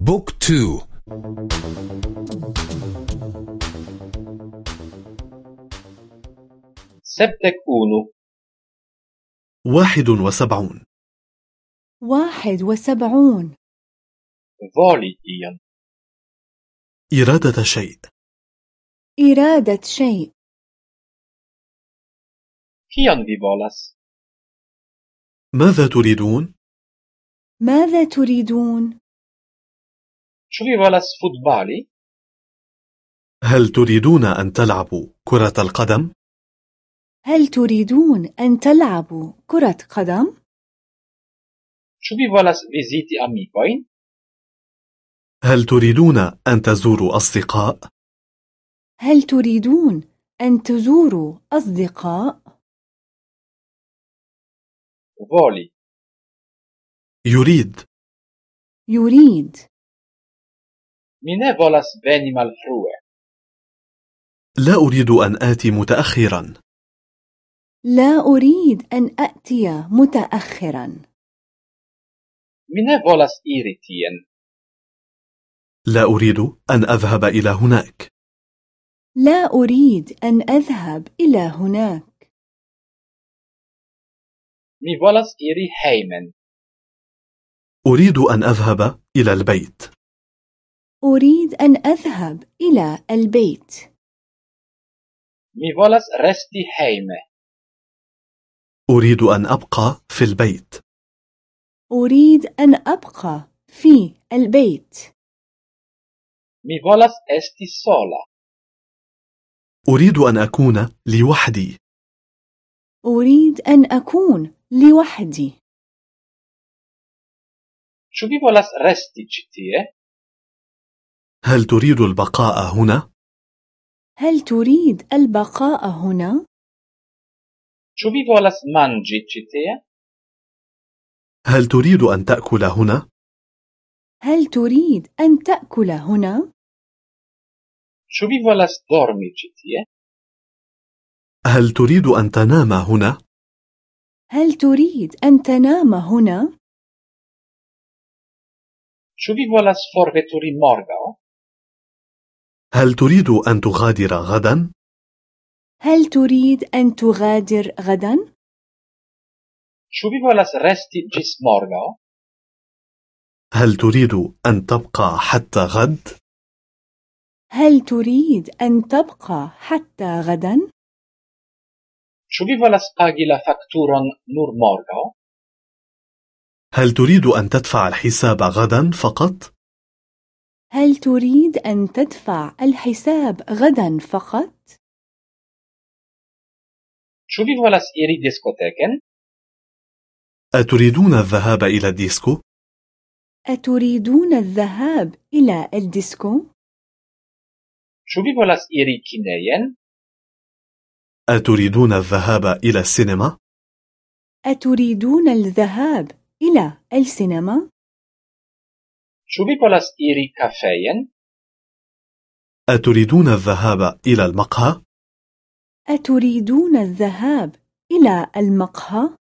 Book two. Sepdek unu واحد وسبعون. واحد وسبعون. Voli ion. إرادة شيء. إرادة شيء. Kion vi volas ماذا تريدون؟ ماذا تريدون؟ Ĉu vi volas futbali؟ هل تريدون أن تلعبوا كرة القدم؟ هل تريدون أن تلعبوا كرة قدم؟ Ĉu vi volas viziti amikojn؟ هل تريدون أن تزوروا أصدقاء؟ هل تريدون أن تزوروا أصدقاء؟ voli يريد يريد Mi ne volas veni malfrue لا أريد أن آتي متأخرا. لا أريد أن أأتي متأخرا. Mi ne volas iri tien لا أريد أن أذهب إلى هناك. لا أريد أن أذهب إلى هناك. Mi volas iri hejmen أريد أن أذهب إلى البيت. أريد أن أذهب إلى البيت. Mi volas resti hejme أريد أن أبقى في البيت. أريد أن أبقى في البيت. Mi volas esti sola أريد أن أكون لوحدي. أريد أن أكون لوحدي. Ĉu vi volas resti ĉi tie? هل تريد البقاء هنا؟ هل تريد البقاء هنا؟ Ĉu vi volas manĝi ĉi tie? هل تريد أن تأكل هنا؟ هل تريد أن تأكل هنا؟ Ĉu vi volas dormi ĉi tie? هل تريد أن تنام هنا؟ هل تريد أن تنام هنا؟ Ĉu vi volas forveturi morgaŭ? هل تريد أن تغادر غدا؟ هل تريد أن تغادر غدا؟ Ĉu vi volas resti ĝis morgaŭ? هل تريد أن تبقى حتى غد؟ هل تريد أن تبقى حتى غدا؟ Ĉu volas pagi la fakturon nur morgaŭ? هل تريد أن تدفع الحساب غدا فقط؟ هل تريد أن تدفع الحساب غدا فقط؟ Ĉu vi volas iri diskoteken? أتريدون الذهاب إلى الديسكو؟ أتريدون الذهاب إلى الديسكو؟ Ĉu vi volas iri kinejen? أتريدون الذهاب إلى السينما؟ أتريدون الذهاب إلى السينما؟ Ĉu vi volas iri kafejen? أتريدون الذهاب إلى المقهى؟ أتريدون الذهاب إلى المقهى؟